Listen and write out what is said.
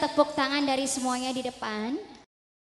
tepuk tangan dari semuanya di depan.